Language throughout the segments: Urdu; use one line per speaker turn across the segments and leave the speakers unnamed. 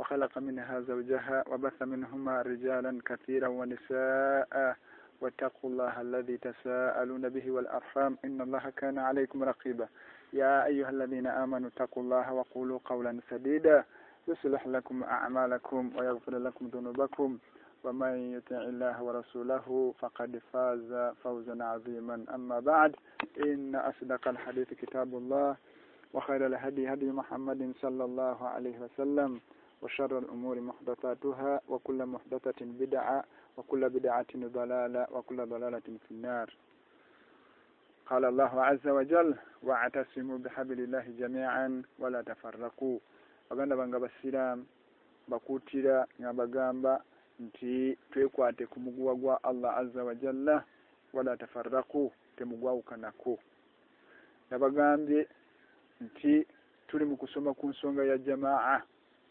وخلق منها زوجها وبث منهما رجالا كثيرا ونساء واتقوا الله الذي تساءلون به والأرحام إن الله كان عليكم رقيبا يا أيها الذين آمنوا اتقوا الله وقولوا قولا سديدا يصلح لكم أعمالكم ويغفر لكم ذنوبكم ومن يطع الله ورسوله فقد فاز فوزا عظيما أما بعد إن أصدق الحديث كتاب الله وخير الهدي هدي محمد صلى الله عليه وسلم وشر الأمور محدثاتها وكل وكل وكل محدثة بدعة بدعة ضلالة ضلالة في النار قال الله الله عز وجل واعتصموا بحبل جميعا ولا تفرقوا رکھو رکھو ناڑی مکسما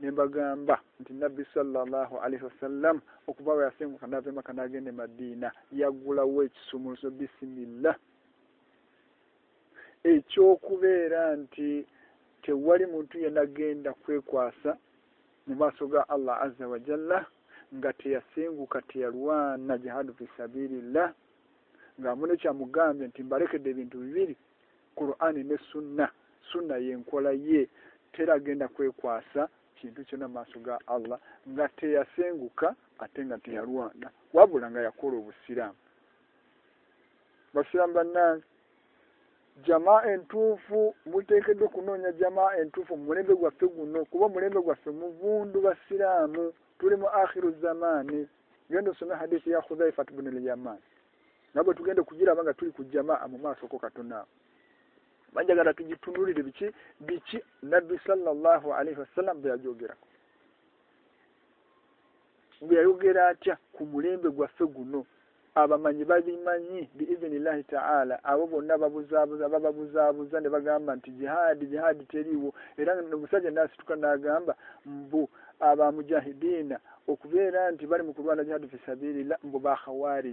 گلیما گے چوبیر موسو آجو کوانا گامن چمکین بار آن سن سُن کو یہ تیرا گیندا خوا سا ماسوگ نا جام پو مجھے جامع مورا میرے روزام پات بنیاد خود توری کدیاں آباد نا لولہ گیرا گیرا کم گنو آبا مانیبا مانی آل آبا بونا بوا بابا بجا بوجھ نی جیسا نا سوا گیا بو آبا مجھے اکوبیاں با خوا ری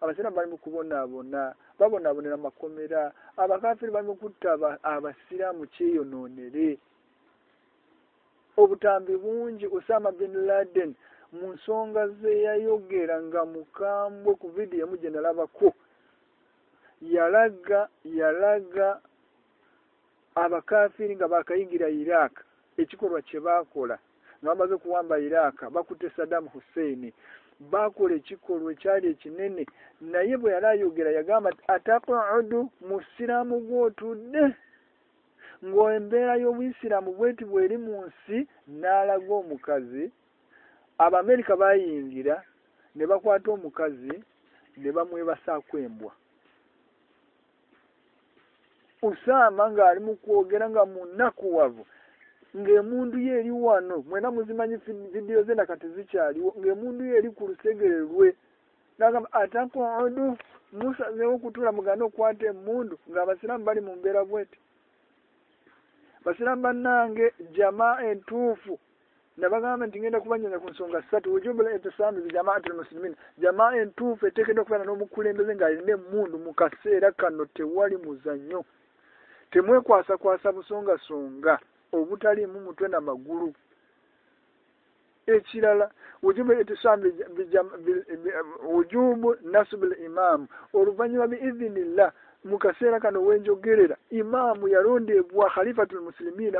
آپ بن بنا بابر میرا آباکر دن منسواز باقی دام ہوس باوری اچھی نی نی نئی بھیا مشرمبے سرام بھری موسی نو اموکی آبامکاب بائی گیرا کومکازی بوبا سا امار گیر نا کو مندوانو مینا مسلم نام گا جام منٹ مکسے مو ٹوا سا سنگا سنگا ابو تاری مٹ نام گروام ناپان مو کا شراکن گریرا رنڈیہ مسلیمین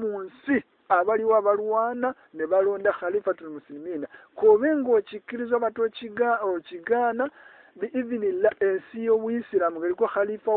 منسی آباروانا رن دالی پات مسلی میری گانا سیرام پا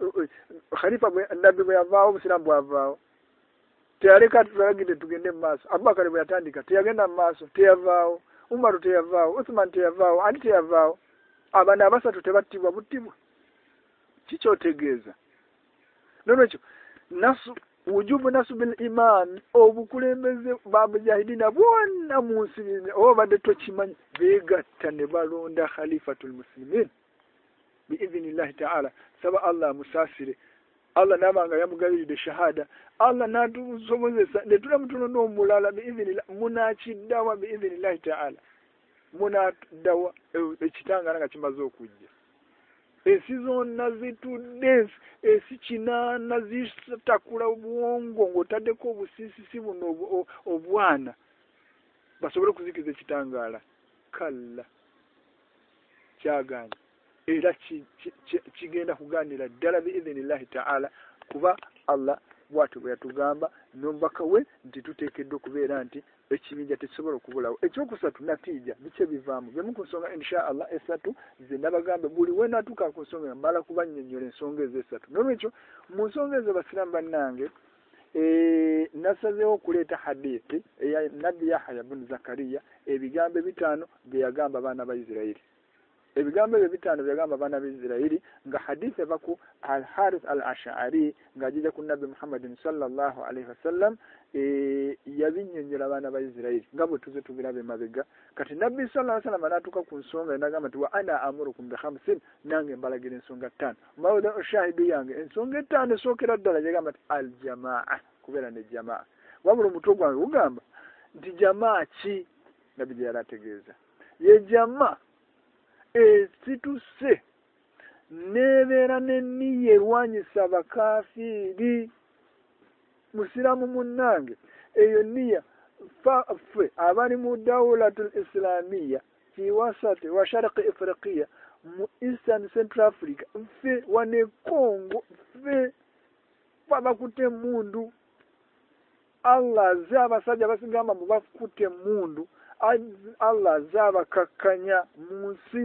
باسوا بو تاری کار گیٹ ماس آباد کا نام عمارت باؤسان بو آب آبان آسات نا بوجو نا سویلانے بوسری بولی فات مسلم آ سب آلر اللہ نا بنگائی گنگا نا بس اللہ بڑی نا کو سو مالا سنگے م سب نا سر بن جاکھ ایئ گامان مرکوم دیکھا بالا گیرانا جام esituse nebeera neniya erwanyisa bakafiiri musiramu munange eyo niya ffe abali mu dawlatul islamiya fi wasati wa sharqi afriqiya mu eastern central africa ffe wane congo ffe fabakute emundu allah ze abasajja basigamba mubakute emundu allah ze abakakkanya mu nsi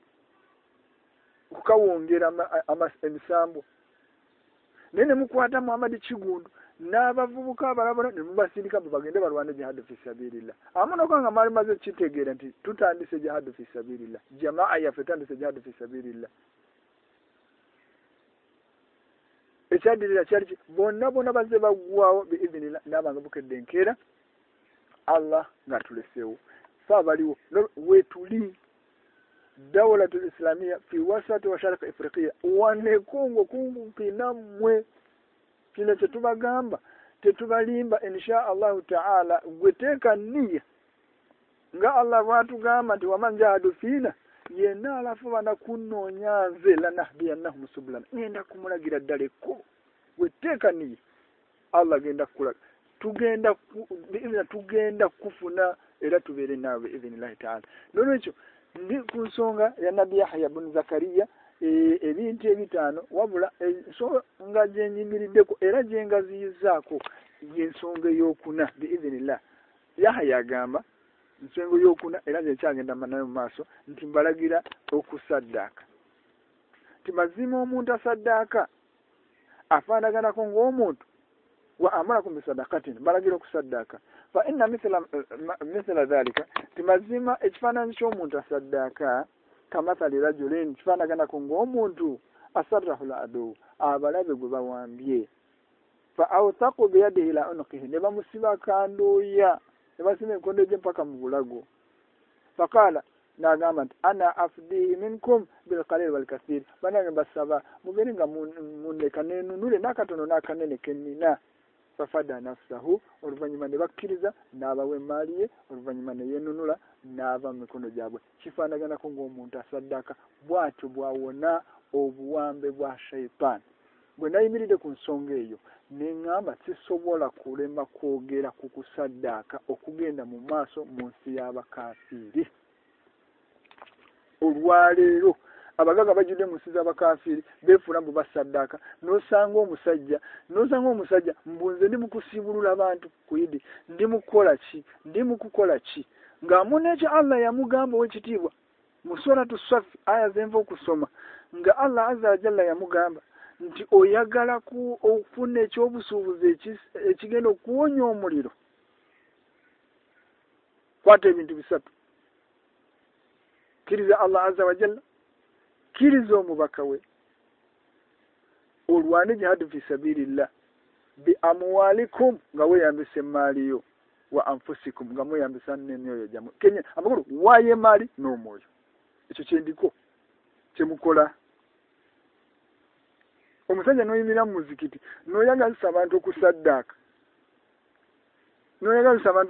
گراسو نہیں بابا پیسہ بھی ہادلہ جی ہمارا جہد پیسہ بھیریلا بن آ dawla islamia fi wasati wa sharqi afrikia wane kongo kungu kinamwe kina chetubagamba tetubalimba insha allah taala gweteka niya nga allah watu gamba ti wamanja adufina yena alafu bana kunonya zela nahbiya nahu musubulana nenda kumulagira dale ko gweteka niya allah genda kula tugenda ku, tugenda kufuna era tubere nawe ibn allah taala nono گا سو بڑا گیرا سر ڈاک اپنا رکھوں گا آما رکھوں بڑا گیرا کساد کا فإن مثل مثل ذلك تمزيما اجفانا نشو منتو صدقاء كمثال رجلين اجفانا كنا كنغو منتو أصرح لأدو أبالي بقبا وانبي فأوتاق بيده إلى أنقه نبا مسيبا كاندو يا نبا سيبا كوندو جنبا كمبولاغو فقال ناغامت أنا أفدي منكم بالقليل والكثير فنغم بسابا مغيرين مونيكا نينو نولي ناكا تنو ناكا نيني كنينا نا سہو اور ماری اور نو نولا نابے بنائی دیکھ سو گیو نام سب گیر منسی مسرجاب اللہ گا گاڑا گلو کون سب اللہ جل جہاں سا لیم گاؤں سے ماریوسی نوموینک چمکوڑا مجھے نویاں سامان ڈاک نوا گانے سامان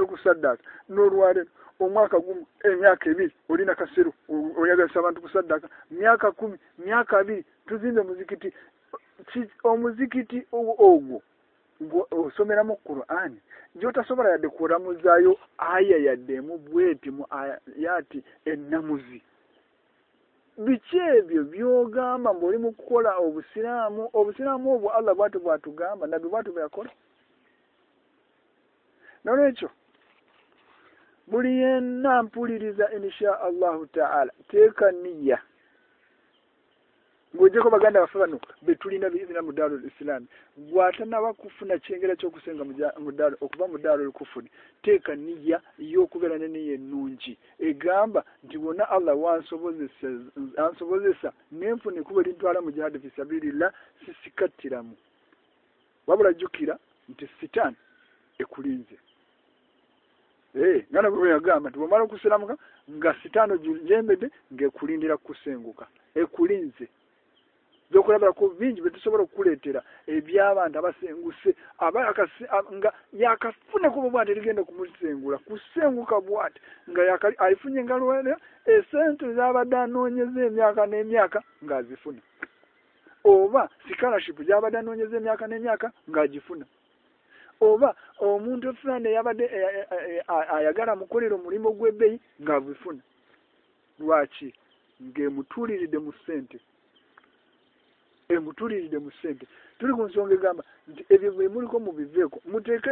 سبر دے کو مجھا مجھے nolwekyo buli yenna mpuliriza insha allahu taala teeka niya ng'ogyeko baganda baffe bano be tulina biizina mu daalul islaami bw'atanaba kufuna kyengera ky'okusenga mu daal okuba mu daalul kufuni teeka niya y'okubeera neniya ennungi egamba nti wonna allah wansobozesa nenfuna ekuba erintwala mu jihadi fi sabilillah sisikattiramu wabula jjukira nti sitaani ekulinze مارکا منگا سو بھی خرید سے انگو کا گاجی پُن او بتر فن آئی آئی گارا مخبو بھئی گا فنچی گیم سے مجھے مسئن تورسے گا مبیو متحرک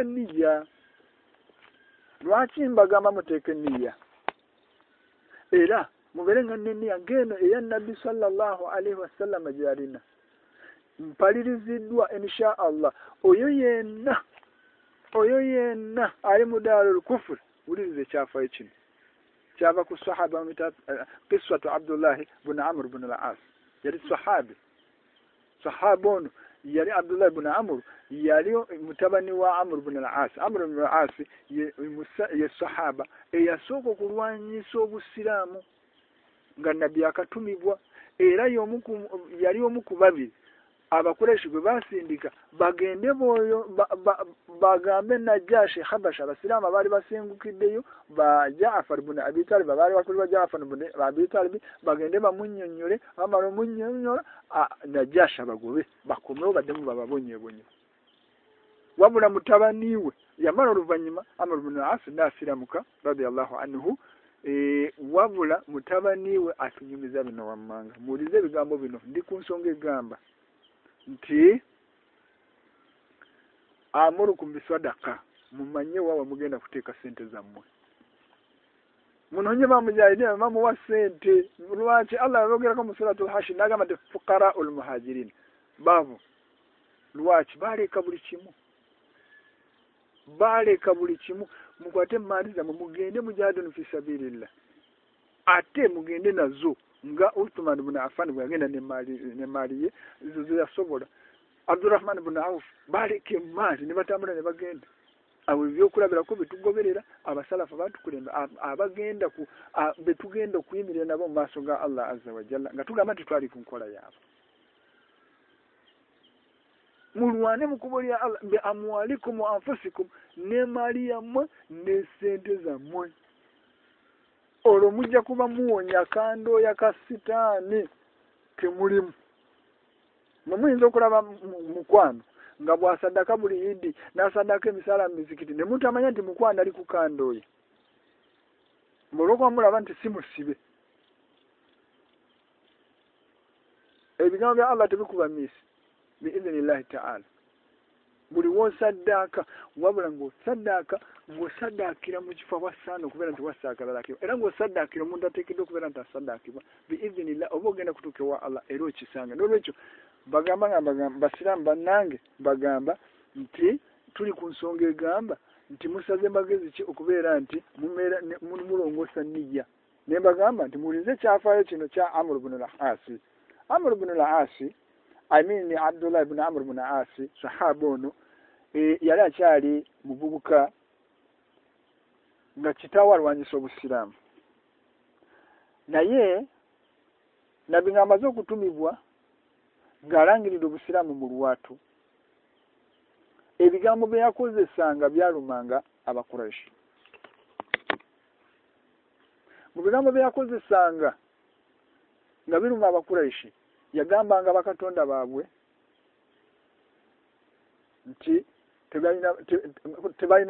چا بہاب اللہ بنلاب اللہ بونا بنالا سہاب آپ کو باسی باغ باغ میں ناجی آسے بنے ابھی بابا بنے بگیناً مجھے با گوی باقوات متاب نوہ برا متباسی نام جو ہے کسے گا میرے حاضرین بابو چیم بارے کا بڑی چیم موباٹ آتے مگینڈے نازو ارتو ماری ماری سو آبد الرف مان بنا کے مارنے متعلق آبا گے گے ماسوا آللہ گات مرو نم کو اور ممبا موکوانے گی نمایاں موکوانا سم سیونا بکوا میسے گا موسمان چاہ بناب آئی اندو لبن آمر بنا آس آرچی ببو بوا نوانی سو شرام نئی نبی گاما جو گٹوا گار گری روب سرامو آٹو یہ بھی کاما گا آبرسی مبی آخل سے چنگا نبی روم آباد کو یا گا باقا بھائی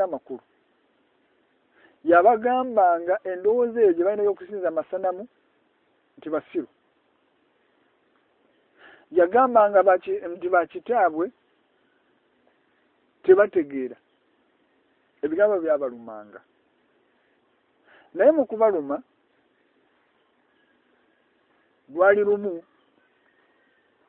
مکما نو کسی نام یا گا باغی بات آبئی آبار نہیں مکوبار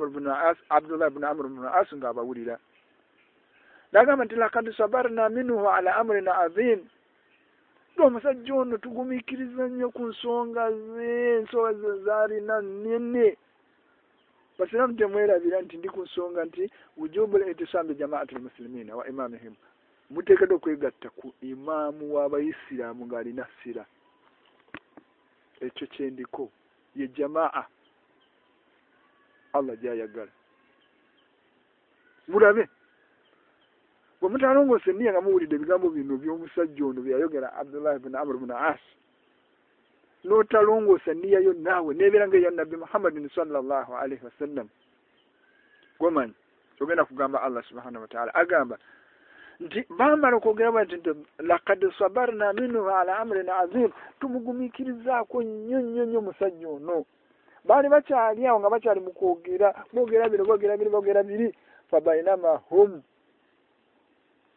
گا نا گا لکھنس والا بار نام نوا امر نا آنسو گونی بس میرا کنسان متوا موا بھائی سیرا مو گاری نا سیرا م رنگ سے رنگ سے اللہ bari bacyali aho nga bacyali mukogera mugera bino bogera bino bogera biri fabaina mahum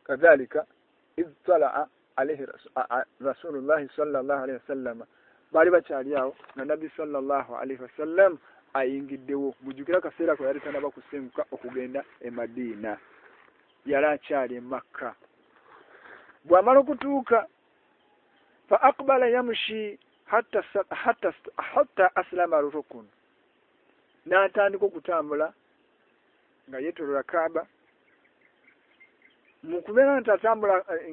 kadhalika iz tala'a alayhi rasulullah sallallahu alayhi wasallam bari bacyali aho na nabi sallallahu alayhi wasallam ayingiddewo mujukira kaseera kwe yali tanaba kusenguka okugenda e madiina yali akyali e makka bw'amala okutuuka fa aqbala yamushi مارو را گئی بہ مکملہ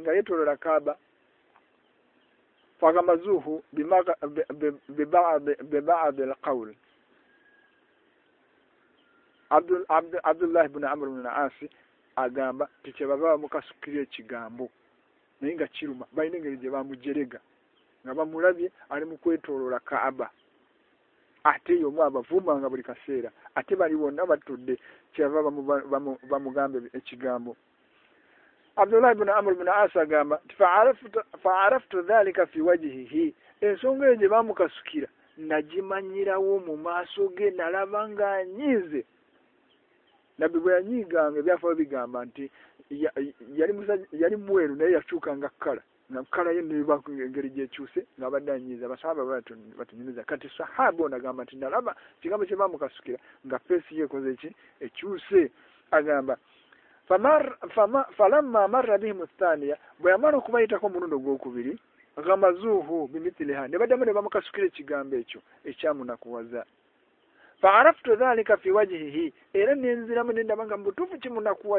گئی ترابا پاگم عبد اللہ کا سی گا نہیں گا چی روما بھائی گئی جی بک جگہ موبی آتی اتھی بھاری گا سر گرفت گا مستیا رویری گو ہونی سو گے منا کو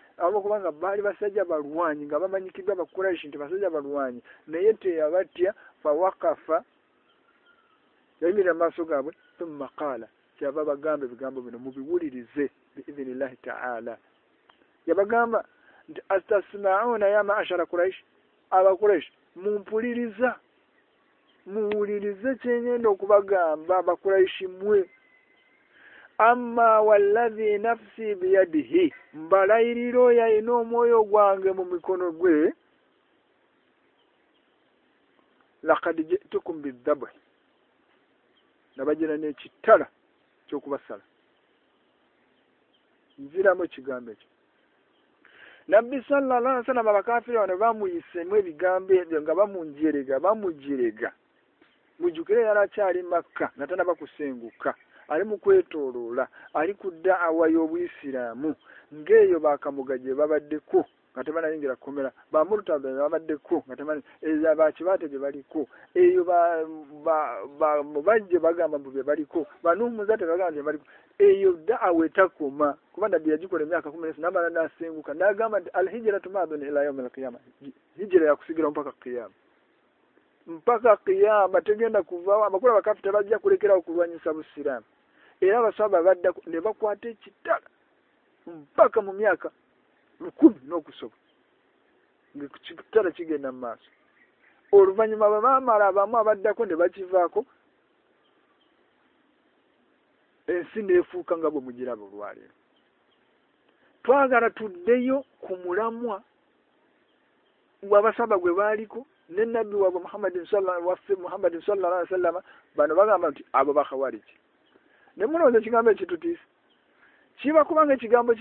آپ کو نئی با کافا ماسو گا جہاں بابا گانے لا آپ گاس میں آسا کوئی آباس میرا مری ریز آبا کو ہما وی نا بڑا نومے ممکن چکم جنہ نیت چکو گا نب لال مجھے گا منزرے گا با مجھے مک نا باقی میو با مو گے بابا دیکھو نہ سر اے آپ سہ دا باطے چھتارکا مما کام اور مارا مدا کو مجرا با پا گارا ٹو را موا او آ سہ بواری کو محمد محمد چیٹوسما کو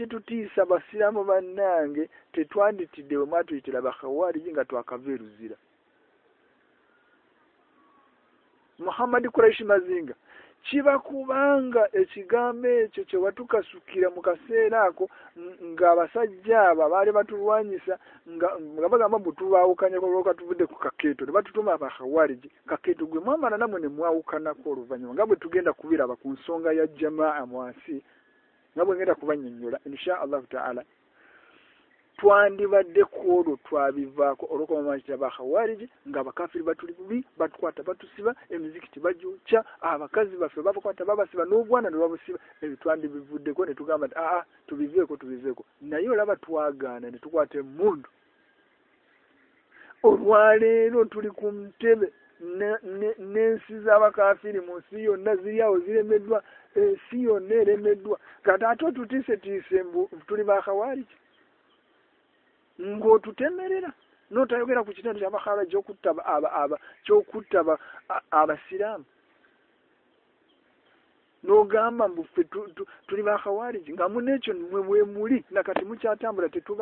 چیٹے ما جاتوا روزی رحام می چوٹوا سوا سین گا سا جا بابا نا بتوا بات نہ دیکھوا رو میری با جا سو بابا باسیبا نو بو نو بابا دیکھو گا بھی من رن تھری کمٹے سے گو را نو ٹائم آبا جو کورتاب آبا سرام نو گاہ مخا رہی گا من موری نا چاہ جاؤ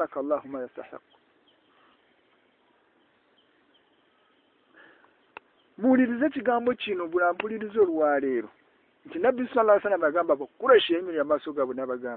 راخا موری رات بہت روزہ بیس والا نا گو قرائی سے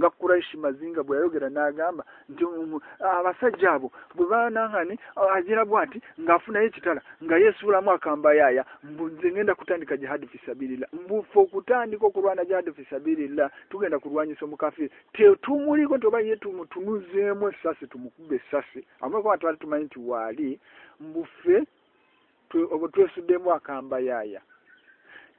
گاورسیما جگہ گرانا نا آسا جابو بہ نجینا بوا گافونے چھتار گیا سولا مواقع ہم با آیا کھٹانی ہاتھ پیسہ بھیریلا بوفوانی کورونا ہاتھ پیسے بھیریلا تینوانی مواقع ہم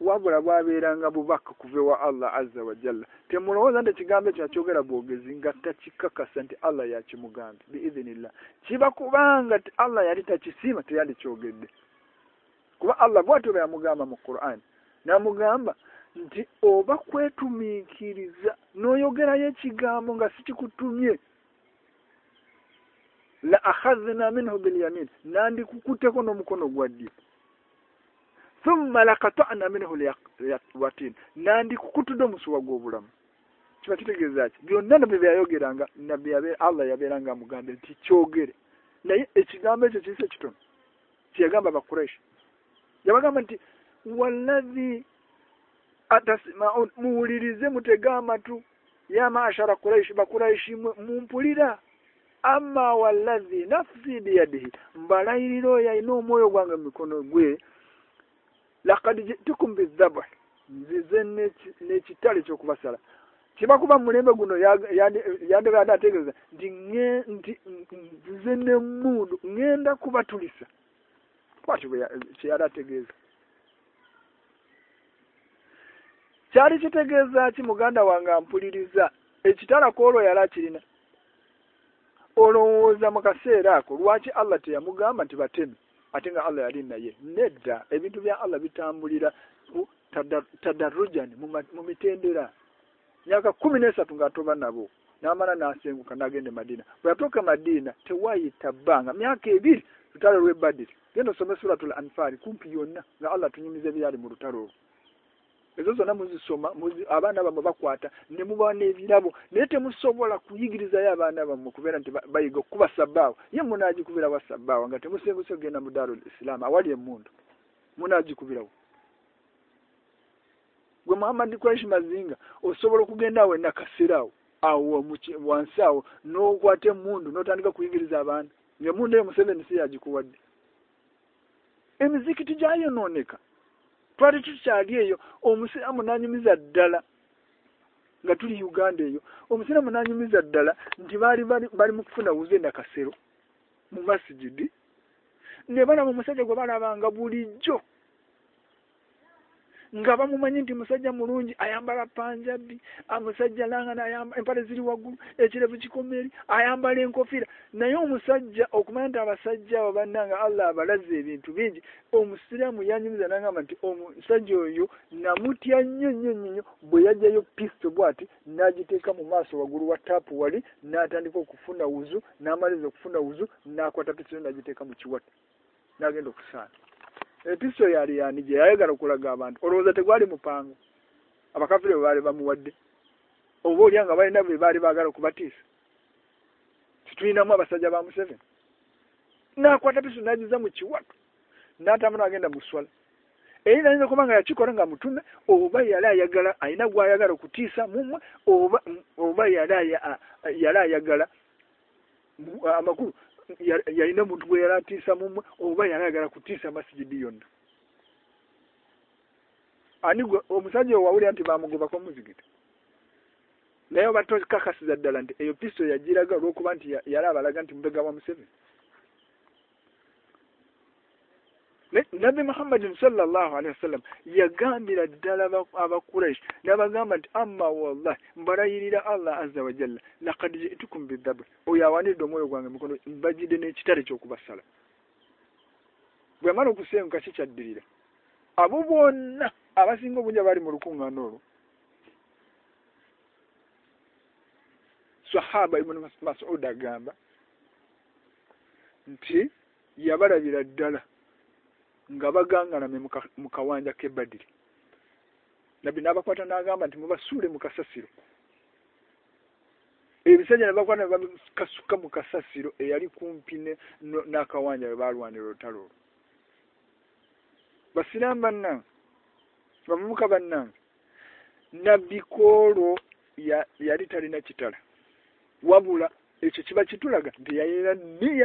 جی باغ اللہ سیمت اللہ گاما مکین گا مغربی کو تم مالا ملے نیٹو دم سوا گوبر گا لیا گا مو گر گا بکائیسی با گا منری مٹے گا ماتو یا مشارسی بکائیسی ما نیا نوئی نوم باغ لاکھ جاب چکما کو چیٹ مند آ گیری راکھی نا میرے را کو آگا مانچ آنگ آئیے کامینس مبو منا نہ مرتا مناز مسئلہ منازو کبھی نو نا سر سے منڈو نوکا کھیری جا مسلے کتنا جائیو نوکا بار جایو امسان ڈالا تور مکو زندا کھا سو ماشی جی بار مشہور بارہ بڑی جو گا میمارئی مساوا ناجی اور مسری من بو پی بو نا جیٹ ماسوا گروا پواری نا تاریخ نا مارے لو فنو نا جیٹ نہ پیسو یار یا میری جی روکو گان تم گا مسئلہ سولہ اللہ گان دلہ بڑا اللہ ناخوبے او آپ چیٹاری چوک بچہ مارو کو چار آب بن آواز ادا گا بار گا گانا مکاؤن بڑی نبی نا باقاعدہ نا گا سورے موکھ سا جا لو کھانا سوکھا موکھا ساف نا کھا بارونی نا من رواری نا چیتر وہ چیب چیتور نا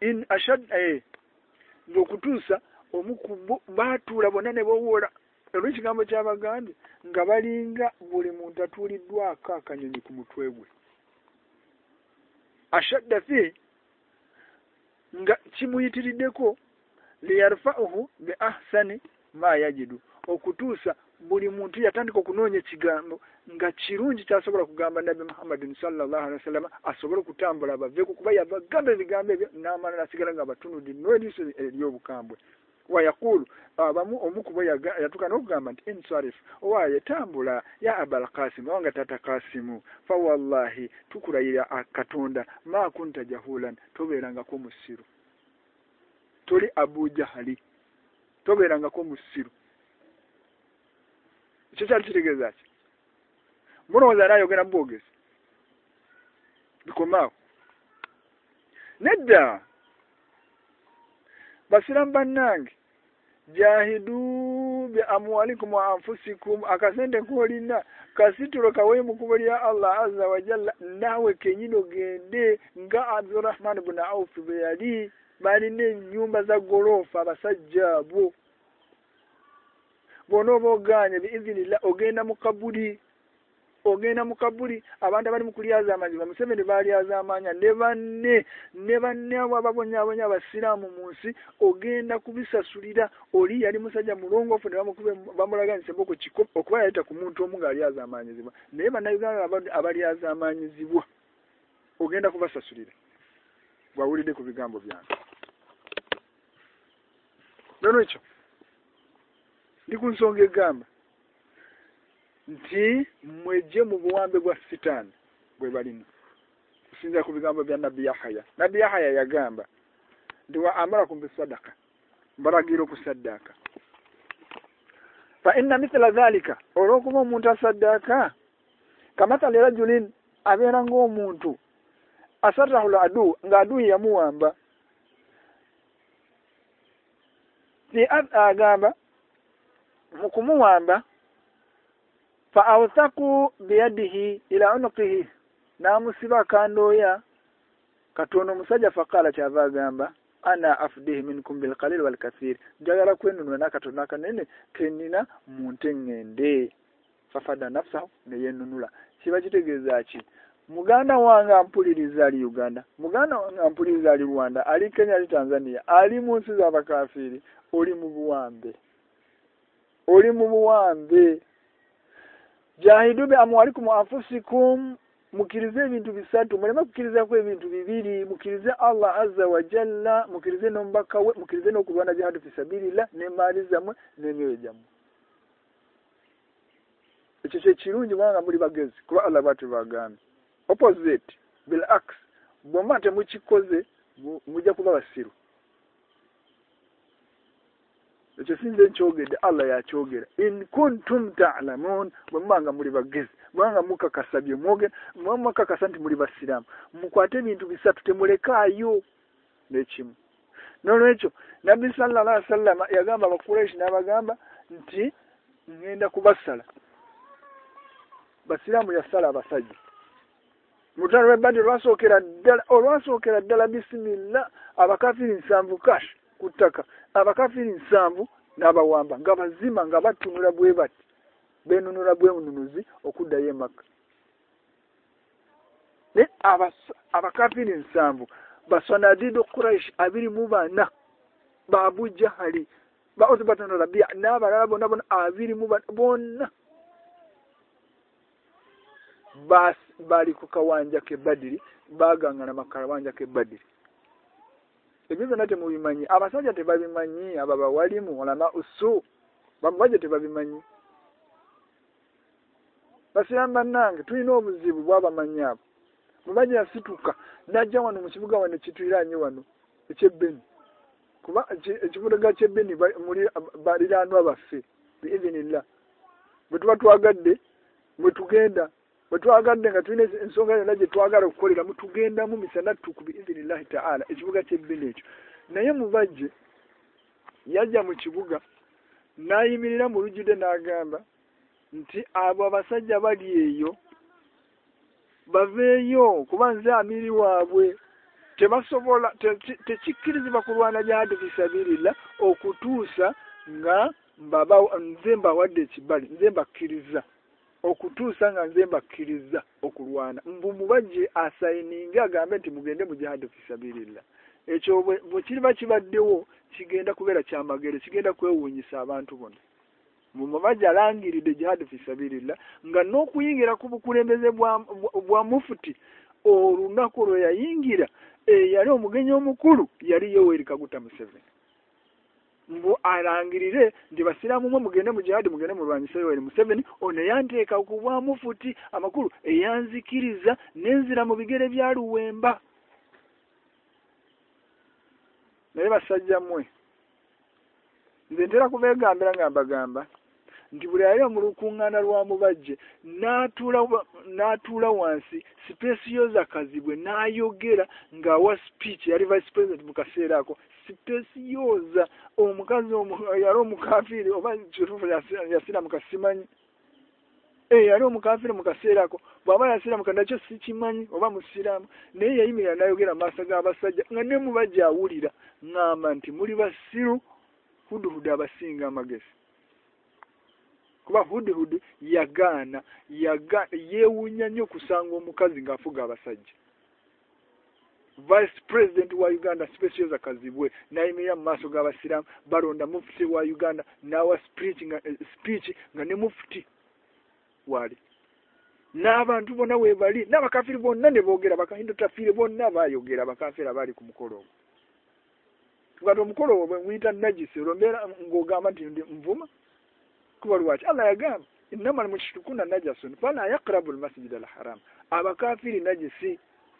بناب چاہ گا موا جسدی مو لفا اہو سنی مایا جدو او کٹوا بری منتریم پا ٹو خاٹا ماں رنگا کو میرو جہادی تبیر کو میرو بھما نشرام بانگ جہدو آمولی آپ آئی موقوباری بنو بہت اگینی اوگے نام کبھی اگیناڑی آبار ساشی گا بری جی کنسے گا ہم میج موبائل گئی بار بار منٹ سر دالی آبین منتو ارادواد موا ہم مجھا نوٹن نہ مونٹا چیز موا نا پیری گاندہ موگان دے ارے من آپ مکھی مجھا مخیرے چروا بری با باغیٹ مٹر چیرو icyo sinzi cyogere alla yacogera in kuntum ta'lamun mwanga muri bagizi mwanga mukakasabye mwoge mwamakakasa nti muri basilamu mukwate ebintu bisatu temulekaayo nekimu nolwekyo nabbi sallallahu alaihi wasallam yagamba abakureishi n'abagamba nti ngenda kubasala basiraamu yasala abasajja mutalo lwebadi olwasookera ddala olwasookera ddala bisimillah abakafiri nsanvu kash ku ttaka آپ کار پھر اخمافی آج بات نا بار بس باری کو بادری با گانا بادری میمانی آباس جاتے بہیمانی آباد آواری مو نامہ اُس بات بابی میم جی آبا می آپ مجھے چھبن باری بس بتوا ٹوا گردی بتوکے بھائی آگار دے گا اگارے ٹوکے نا مجھے یہ چی میرے نام جو نا گا بس جا بے باب میرے ٹوا نابا ک جا گردی بھیرا نو کھینگ گاڑی اور رای ریباسی نا مو پیما نام گیریا روا موبائل جڑی را می مڑ ہاں ہگا نا یا خوشاگ مکا فا وا سج لا گنجا سو لائیا ناجیسی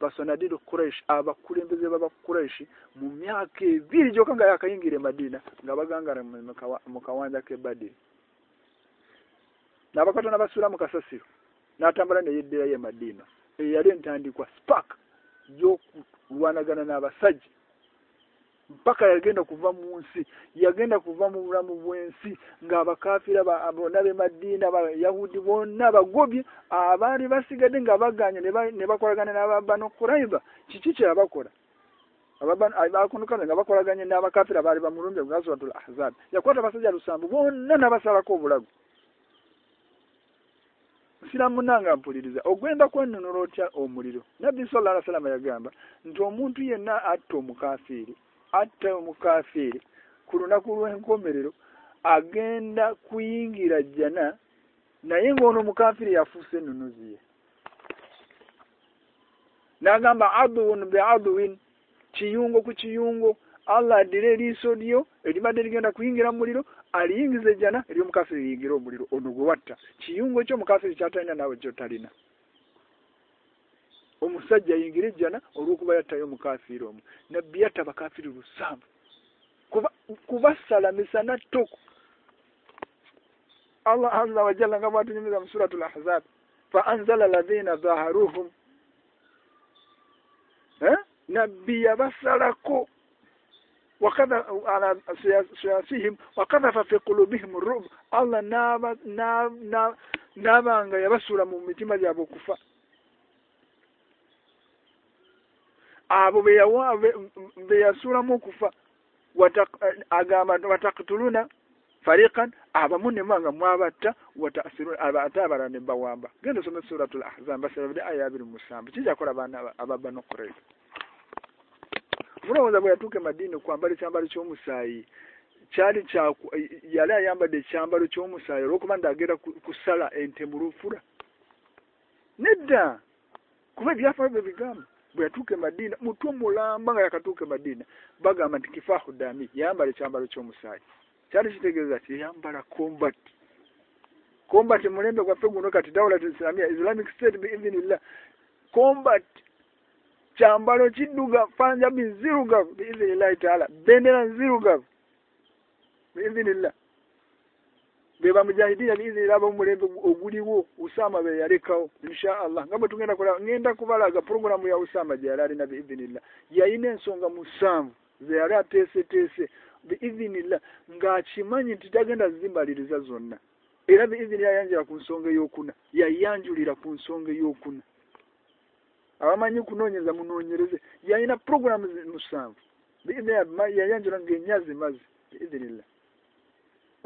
گار بدی نا سورا مخت سو نہ باقا گیندا کبا موسی گیندا کبا موبا موسی گابا کا پھر آبا ارے باسی گا نیبا نابا نوائی باچی چھوڑا نابا مورن نہ atta omukafiri ku lunaku lw'enkomerero agenda kuyingira jjana naye ng'ono omukafiri yafuusa ennunuzi ye n'agamba aduwun be aduwin kiyungo ku kiyungo allah addira eriiso lyo eribadde ligenda kuyingira muliro aliyingiza ejjana eryomukafiri liyingira omuliro ono gwe watta kiyungo kyo omukafiri kyatalina naawe kyotalina omusajja yingire jjana olw'okuba yattayo omukafiiri omu nabbi yatta bakafiri lusanvu kubasalamisa nattuku allah aza wajalla nga bwatunyumiza mu suratu lahzab fa anzala lathina dhaharuhum nabbi yabasalako wakaasiyasihim wakadhafa fi kulubihim rub allah nabanga yabasula mu mitima gyabe okufa آ سور مواٹا فارغ خاندی چو مسائی چاہیے چو مسائی روک میرا کسا مرو پورا ندا کم مولا موقع مار دی بگا میپا چمس آئی چالیس منگوا تو پانچ زیرو گھبرائی زیرو گھپن بھائی راؤں گی اُس ریواؤں گا سو گا مسام زیادہ نل گا مدا زماری راجو راپس نہ سنگنا نو را پر مسام گئی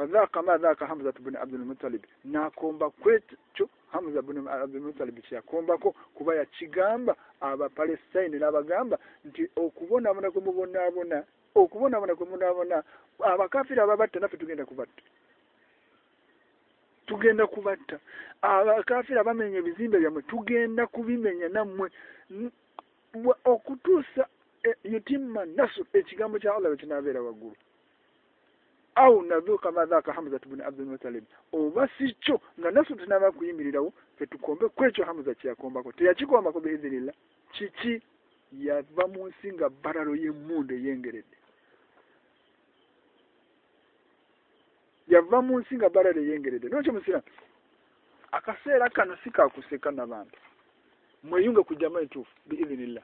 فذاق ما ذاك حمزة بن عبد المطلب ناكم بقيت شو حمزة بن عبد المطلب يا كم بكو كوبايا تشيغامبا أبا فلسطين لابا غامبا نتي أو كوبونا منا كوبونا منا أو كوبونا منا كوبونا منا أبا كافر أبا بات نفي تجينا كوبات tugenda kubatta abakafira bamenya ebizimbe byammwe tugenda kubimenya nammwe okutuusa yutima nasu ekigambo kya allah bwe kinaabeera waggulu au nadhu kama dhaka hamza tibuni abdul mutalib uvasi cho nga nasu tinawa kuhimi lida u fetukombe kwecho hamza chia kumba kwa tiyachiku wama kubi hizi lila chichi ya vamu singa bararo ye munde yengerede ya vamu singa bararo yengerede nocho msira akasera kana sika kuseka na vanda mwayunga kujamai tufu bi hizi lila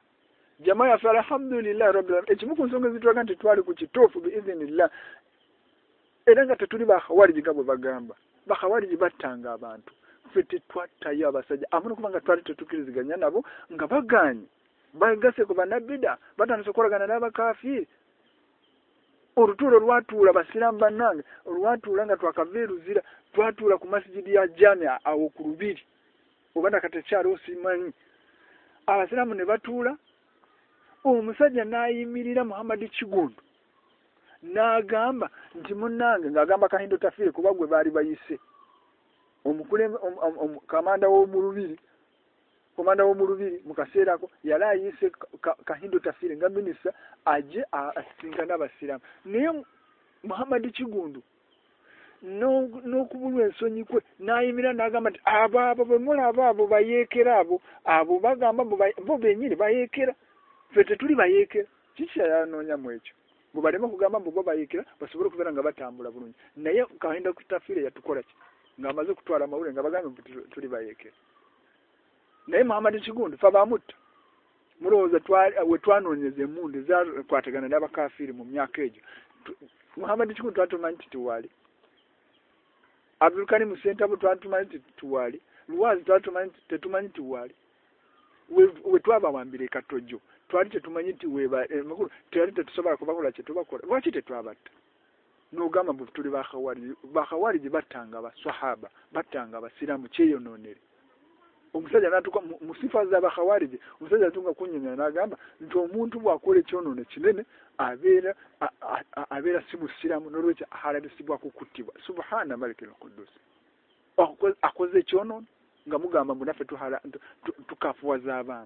Jamaa ya fara alhamdulillah rabbil alamin. Echimuko nsonge zitwa kanti twali ku chitofu bi idhnillah. با با ہماری بات گانا بواپا گانا بات گانا کافی رو راسی ہم بنوا ٹور زیراورسی آسانی ناگا جی منگا گا کہین با با با سے اموکل مروی کمانا کہین گا آج نہیں محا میو نو نو کوئی نا آب آب آبا آبو با گا بوائے بوے میر باقیراڑی باٮٔے چیس نو نام bubaleme okugamba mbugo bayiikira basobole okubeera nga batambula bulungi naye kahinda kutafiire yatukola ki ngaamaze okutwala amawule nga bagambe tuli bayeekera naye muhammad kigundu fa bamutta mulowooza wetwanoonyeza emundu ezakwatagana n'abakafiri mu myaka egyo muhammad kigundu twatumanyi tituwali abdulkarimu sentabo twatumanyi tituwali luwazi twatumanyi tetumanyi tiwali wetwabawambira ekatojo نام خود آئی چ نو گام گا مارا پوا جا با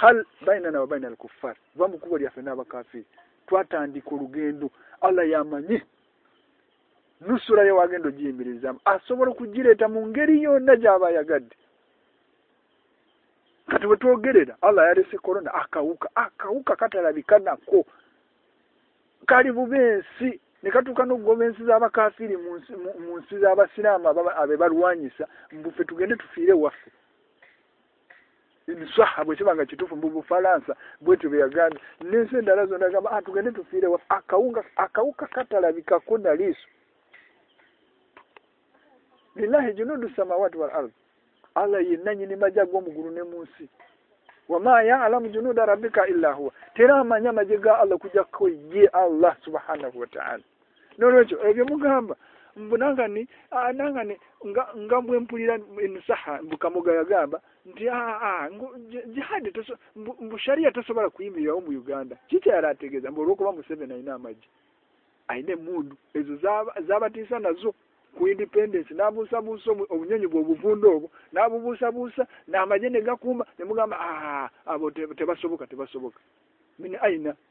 بائنا بائنا کپارو گیندو الایا مسورا گیندو روا میرا جاب گیر بوینسی گوینس زبا کا منسوب روایت نسم بنگا تو بوپالا گاندار کا جو نو نسا ما بات آئی نا جا گم گرو نے موسی مل جا بھی نا پوری گیا گیا جہاں جہاں بشاری گیا بو کوئی نام نہ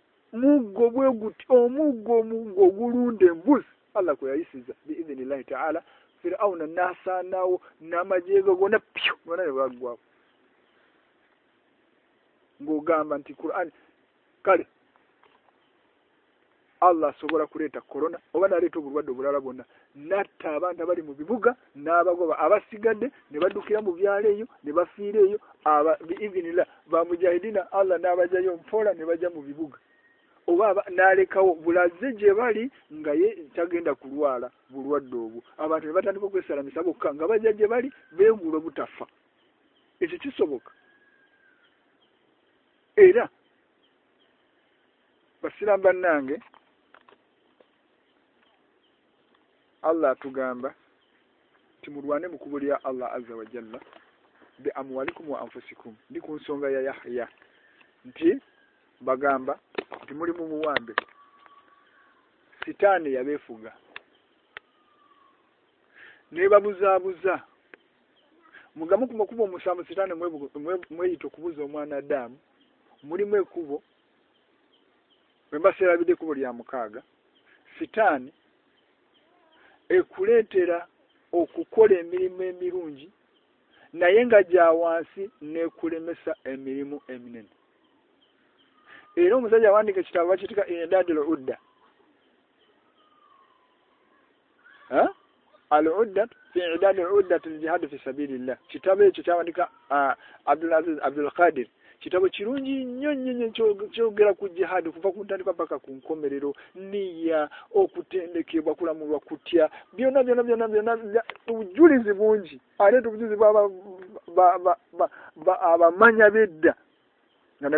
موگو موگو موگو گرد بوس آللہ کو ناتا بہت نا بابا آباد نا دکھی فری آپ بارے گرا جی جیباری گائیے گندا گرو آبو آپ کو سبق ارنا باسی رب اللہ تک مرو نے مکو اللہ آموالی کما آپ باگا ہما مرموا چیتا نی آگا نئی باب با مو نا دام موبا بھی دیکھا گا سیتانے تیرا میرے میر نائن گزاسی نیے میرے مو این جا چیٹا چرون میرے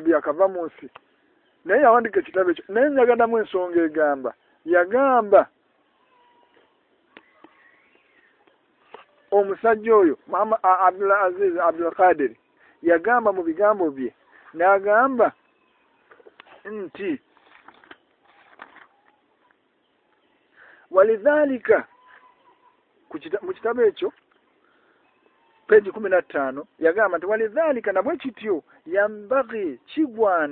بکیاں مسلی نہیں ہم نام گا گمبا سجیز والی والے کا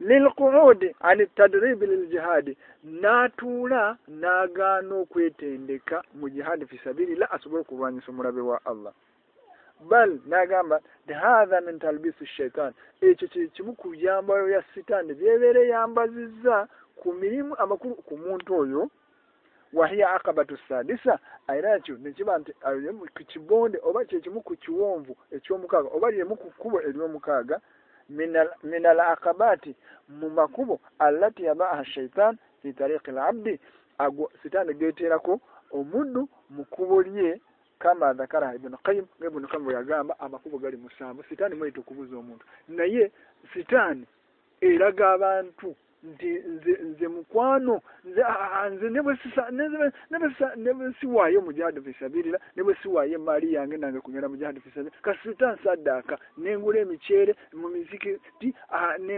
lilkuudi ani tadribi liljihadi natuula nagaana okwetendeka mu jihadi fisabiri la asobole okulwanyisa omulabe wa allah bal nagamba nti hatha min talbisi shaitan ekyo kyekimu ku byambayo ya sitaani byebeera eyambazizza ku mirimu amakulu ku muntu oyo wahiya akabatu sadisa era ekyo nekiba nti ku kibonde oba kyekimu ku kiwonvu ekyomukaaga oba lyemu ku kkubo ery'omukaaga مینال آتی مما کو آلہ تماری کو مکوام مئی نئی نو مجھے پیسہ یہ ماریاں گورے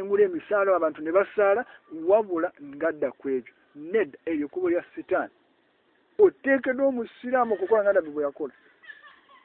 نیور مشرا مادہ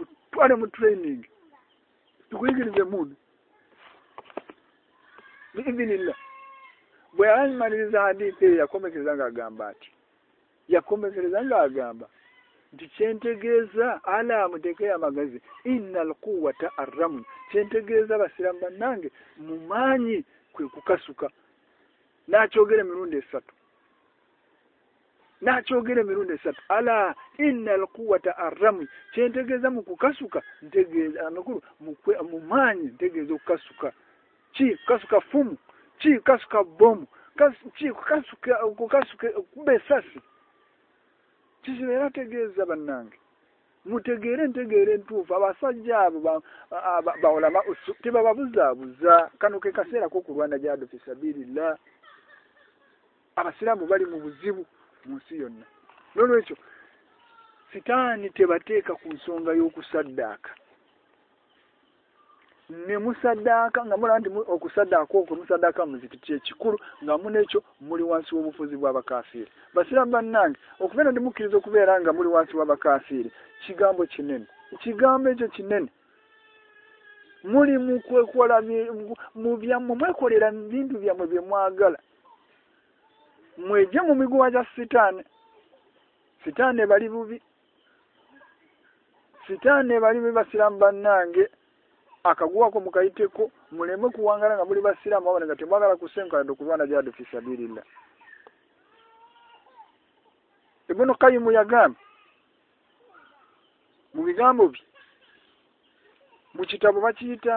ٹرین گرا بھیا میرے دے دے کمائی گر گیا ہم گیا مگر یہ کوام چینٹ گرا زیادہ نا گے می سو کا نا چلے مناتو نہم میرونے سات میرے گیر مساد چیڑو مرسو بابا کام بابا کا میری مکانی ربھی ماگل میگا میگوا جا سیٹان سیٹا ہن بار بوی سیٹا بار بوئی با سام گے آگو آئی میم موا را بڑی بہتر کر سم کا جا پیسا دل کاری مئی گا میگا بوی مبا چیتا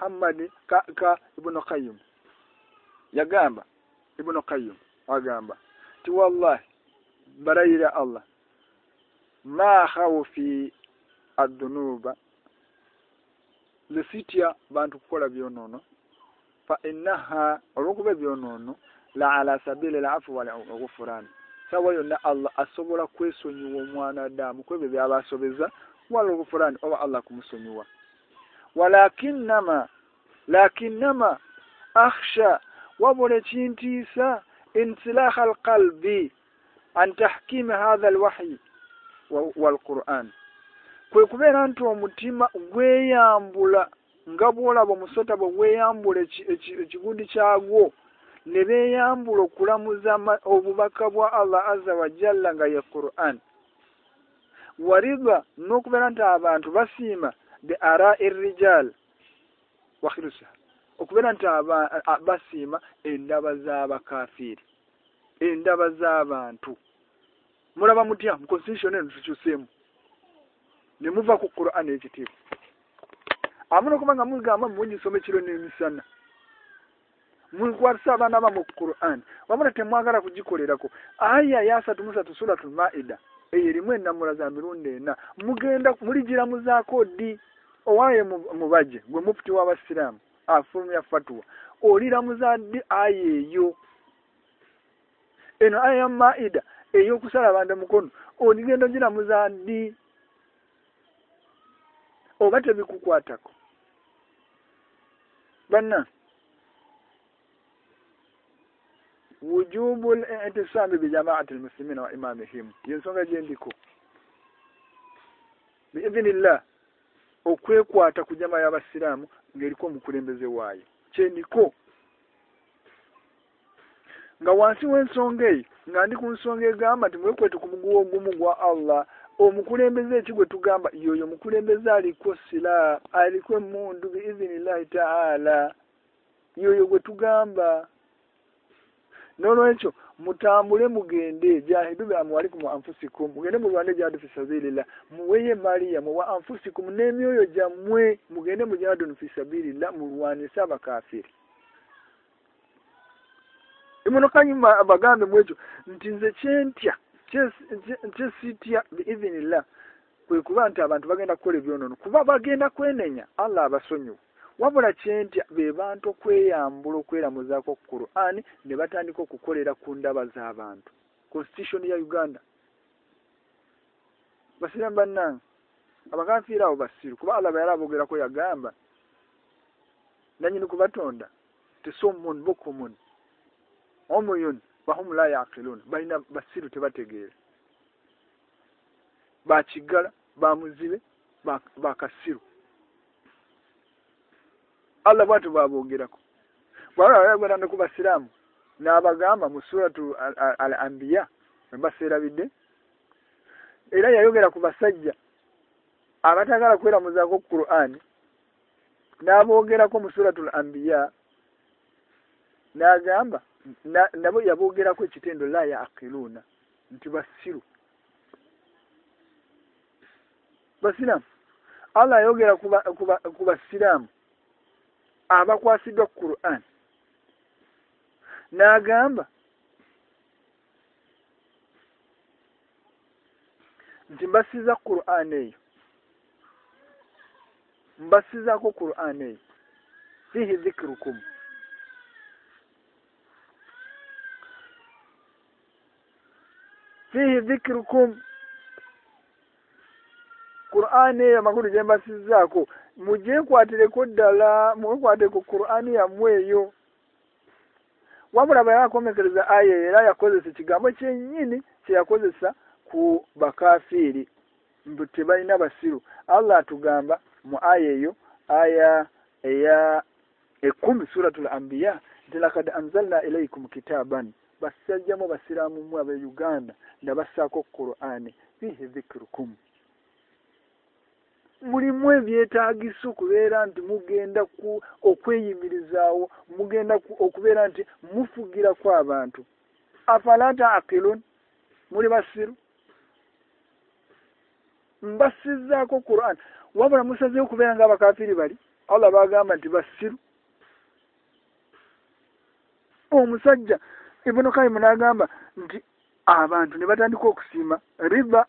ہم نقم یا گا ہم نخائم برائی اللہ لسی باندھ کو اللہ سونا دام بھائی پوران کو سوا ولكنما لكنما أخشى ومرتين تيسا انسلاخ القلب عن تحكيم هذا الوحي والقرآن kwe kubeera nti omutima gweyambula nga bw'olaba omusota bwe gweyambula ekigundi kyagwo ne beeyambula okulamuza obubaka bwa allah azza wajalla nga ye quran wariba n'okubeera nti abantu basiima نام ما گارا جی رکھو آئی آئی آسات مرا زمرے مکری جا موازی مجھے مجا دی وجوب الاعتصام بجماعة المسلمين وإمامهم ينسونغا جينديكو بإذن الله okwekwata ku jama y'abasiraamu ng'eriko omukulembeze waayo kyendiko nga wansi w'ensonga eyo nga ndi ku nsonga egamba nti mwekwete ku muguwa ogumu gwa allah omukulembeze eki gwe tugamba yoyo omukulembeze aliko siraha aliko emundu biizinillahi taala yoyo gwe tugamba نو نو موتا مورے موگینی موبائل موغے نو موغے میری مو موگے نو جی سا بکا مین کوئی اللہ سوئ وہاں بڑا چین کو ہمارا رابطہ نو کو بات بکوم بہ ہم لائل بھائی بات سیرو تھے بات گے با چی گڑھ با مجھے با کا سرو باتوب بہ اب گیر بابا گرآن کو مسوراٹورا دے او گیر بس گیا آگے مجھے کورو گرا کو مسورات چیٹینو نا سوام گیر شرام آپ کو آپ کور ناگاسی ما کر جمبا کو مجھے کدا مجھے ککرو آئی مو برابر گا چیز باقا سے بتائیو آٹو گا ہم آو آ سورات کو گانا باسی ککرو آ مو گیندا مکین گیر آپ مر مساجی بابری باری اولا با سم مسادہ گا آب آنٹونے بات کما با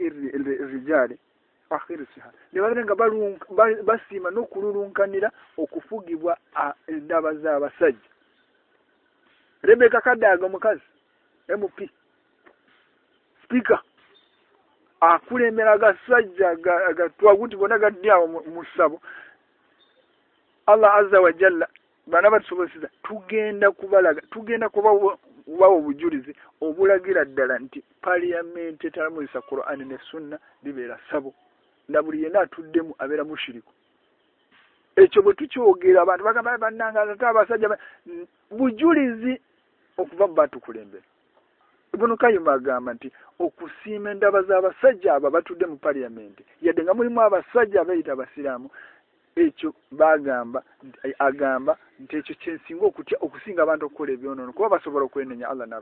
جی باسیمانا پوا زا بائیک مک می کام مساولہ بنا بار ابولا گراد مینا میسا کر سُن سب ری بنیا اللہ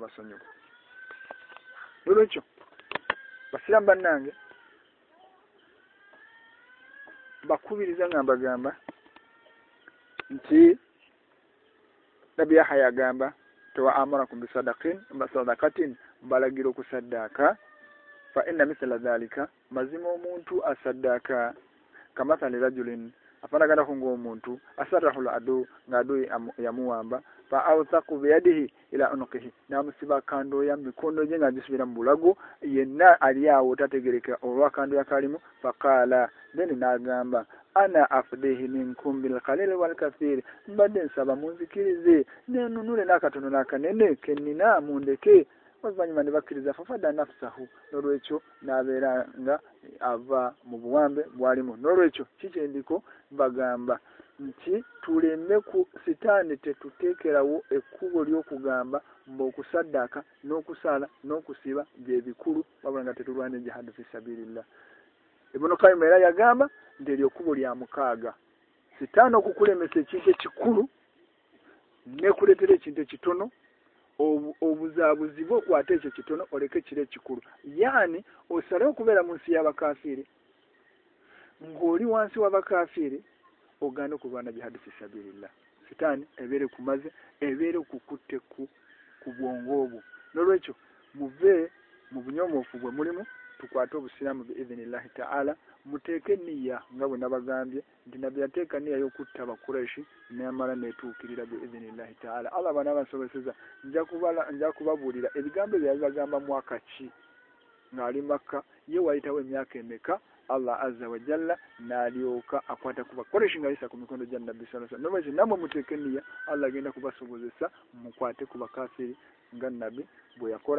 سیرام بانگے بخوی جا بھی ہایا گیا ہاں تھی آمار کون سات بالا گیرو سردا ملا دہلی کا مجھ آساد کما تالین اپنا گا رکھوں گو من تو آم ان کے باخون سب بول گو یہ نہاری نہ گاڑی نو چیڑو چین obuzaabuzi bwo kwate ekyo kitono oleke kiri ekikulu yaani osale okubeera mu nsi y'abakafiri ng'oli wansi w'abakafiri ogande okulwana fi sabilillah sitaani ebeere kumaze ebeere kukutte ku bwongo obwo n'olwekyo muve mu bunyomofu bwe mulimu موٹھے کے نیو نبنی کتب سے نمبر کے نی اللہ تیکور